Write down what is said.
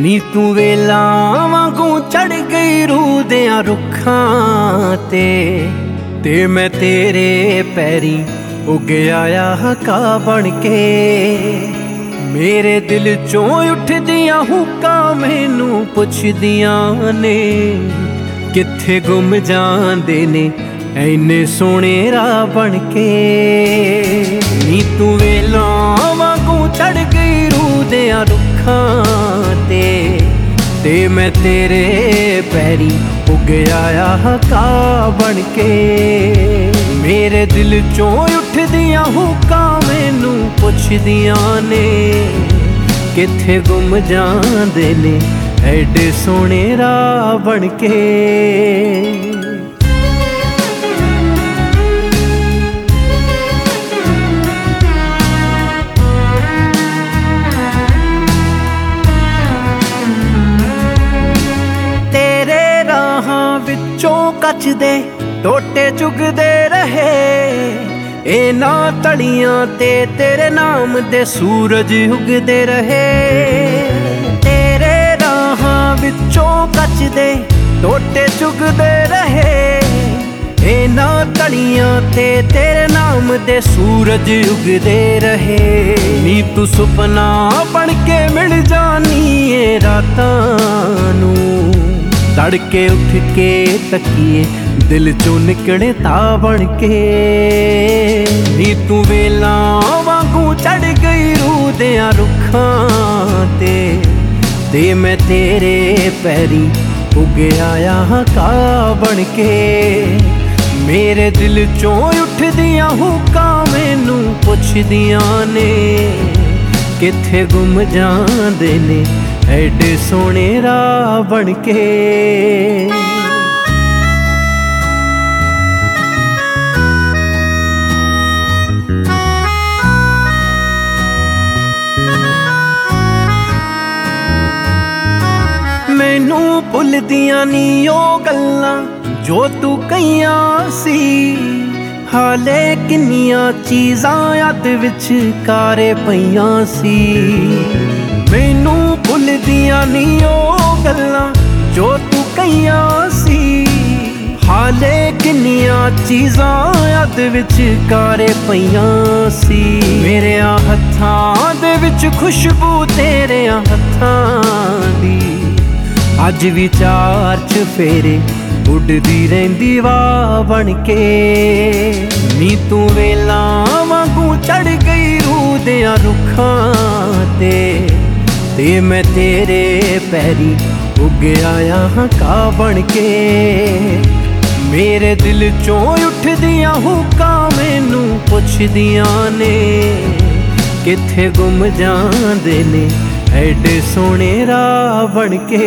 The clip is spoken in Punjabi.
ਨੀ ਤੂੰ ਵੇਲਾ ਵਾਂਗੂ ਚੜ ਗਈ ਰੂਹ ਦਿਆਂ ਰੁੱਖਾਂ ਤੇ। ਤੇ ਮੈਂ ਤੇਰੇ ਪੈਰੀ ਉੱਗ ਆਇਆ ਹਕਾ ਬਣ ਕੇ। ਮੇਰੇ ਦਿਲ ਚੋਂ ਉੱਠਦੀਆਂ ਹੁਕਾਂ ਮੈਨੂੰ ਪੁੱਛਦੀਆਂ ਨੇ, ਕਿੱਥੇ ਗੁੰਮ ਜਾਂਦੇ ਨੇ, ਐਨੇ ਸੋਹਣੇ ਰਾਹ ਬਣ ਕੇ। ਨੀ ਤੂੰ ਤੇ ਮੈਂ ਤੇਰੇ ਪੈਰੀ ਉੱਗਿਆ ਆਇਆ ਹਕਾ ਬਣ ਕੇ। ਮੇਰੇ ਦਿਲ ਚੋਂ ਉੱਠਦੀਆਂ ਹੁਕਾਂ ਮੈਨੂੰ ਪੁੱਛਦੀਆਂ ਨੇ, ਕਿੱਥੇ ਗੁੰਮ ਜਾਂਦੇ ਨੇ, ਐਡੇ ਸੋਹਣੇ ਰਾਹ ਬਣ ਕੇ। ਰਾਹਾਂ ਵਿੱਚੋਂ ਕੱਚਦੇ ਟੋਟੇ ਚੁਗਦੇ ਰਹੇ। ਇਹਨਾਂ ਨਾ ਤੇ ਤੇਰੇ ਨਾਮ ਦੇ ਸੂਰਜ ਉਗਦੇ ਰਹੇ। ਤੇਰੇ ਰਾਹਾਂ ਵਿੱਚੋਂ ਕੱਚਦੇ ਟੋਟੇ ਚੁਗਦੇ ਰਹੇ। ਇਹਨਾਂ ਨਾ ਤੇ ਤੇਰੇ ਨਾਮ ਦੇ ਸੂਰਜ ਉਗਦੇ ਰਹੇ। ਨੀ ਤੂੰ ਸੁਪਨਾ ਬਣ ਕੇ ਮਿਲ ਜਾਨੀ ਏ ਰਾਤਾਂ ਤੜਕੇ ਉੱਠ ਕੇ ਤੱਕੀਏ, ਦਿਲ ਚੋਂ ਨਿਕਲੇ ਤਾਂ ਬਣ ਕੇ। ਨੀ ਤੂੰ ਵੇਲਾ ਵਾਂਗੂ ਚੜ ਗਈ ਰੂਹ ਦਿਆਂ ਰੁੱਖਾਂ ਤੇ। ਤੇ ਮੈਂ ਤੇਰੇ ਪੈਰੀ ਉੱਗ ਆਇਆ ਹਾਂ ਕਾ ਬਣ ਕੇ। ਮੇਰੇ ਦਿਲ ਚੋਂ ਉੱਠਦੀਆਂ ਹੁਕਾਂ ਮੈਨੂੰ ਪੁੱਛਦੀਆਂ ਨੇ, ਕਿੱਥੇ ਗੁੰਮ ਜਾਂਦੇ ਨੇ। ਐਡੇ ਸੋਹਣੇ ਰਾਹ ਬਣ ਕੇ। ਮੈਨੂੰ ਭੁੱਲਦੀਆਂ ਨੀ ਉਹ ਗੱਲਾਂ ਜੋ ਤੂੰ ਕਹੀਆਂ ਸੀ। ਹਾਲੇ ਕਿੰਨੀਆਂ ਚੀਜ਼ਾਂ ਯਾਦ ਵਿੱਚ ਕਾਰੇ ਪਈਆਂ ਸੀ। ਮੈਨੂੰ ਭੁੱਲਦੀਆਂ ਨਹੀਂ ਉਹ ਗੱਲਾਂ ਜੋ ਤੂੰ ਕਈਆਂ ਸੀ। ਹਾਲੇ ਕਿੰਨੀਆਂ ਚੀਜ਼ਾਂ ਯਾਦ ਵਿੱਚ ਕਾਰੇ ਪਈਆਂ ਸੀ। ਮੇਰੇ ਹੱਥਾਂ ਦੇ ਵਿੱਚ ਖੁਸ਼ਬੂ ਤੇਰੇ ਹੱਥਾਂ ਦੀ। ਅੱਜ ਵਿਚਾਰ ਚ ਫੇਰੇ ਉੱਡਦੀ ਰਹਿੰਦੀ ਵਾ ਬਣ ਕੇ। ਨੀ ਤੂੰ ਵੇਲਾ ਵਾਂਗੂ ਚੜ ਗਈ ਰੂਹ ਦਿਆਂ ਰੁੱਖਾਂ ਤੇ। ਤੇ ਮੈਂ ਤੇਰੇ ਪੈਰੀ ਉੱਗ ਆਇਆ ਹਾਂ ਕਾ ਬਣ ਕੇ। ਮੇਰੇ ਦਿਲ ਚੋਂ ਉੱਠਦੀਆਂ ਹੁਕਾਂ ਮੈਨੂੰ ਪੁੱਛਦੀਆਂ ਨੇ, ਕਿੱਥੇ ਗੁੰਮ ਜਾਂਦੇ ਨੇ ਐਡੇ ਸੋਹਣੇ ਰਾਹ ਬਣ ਕੇ।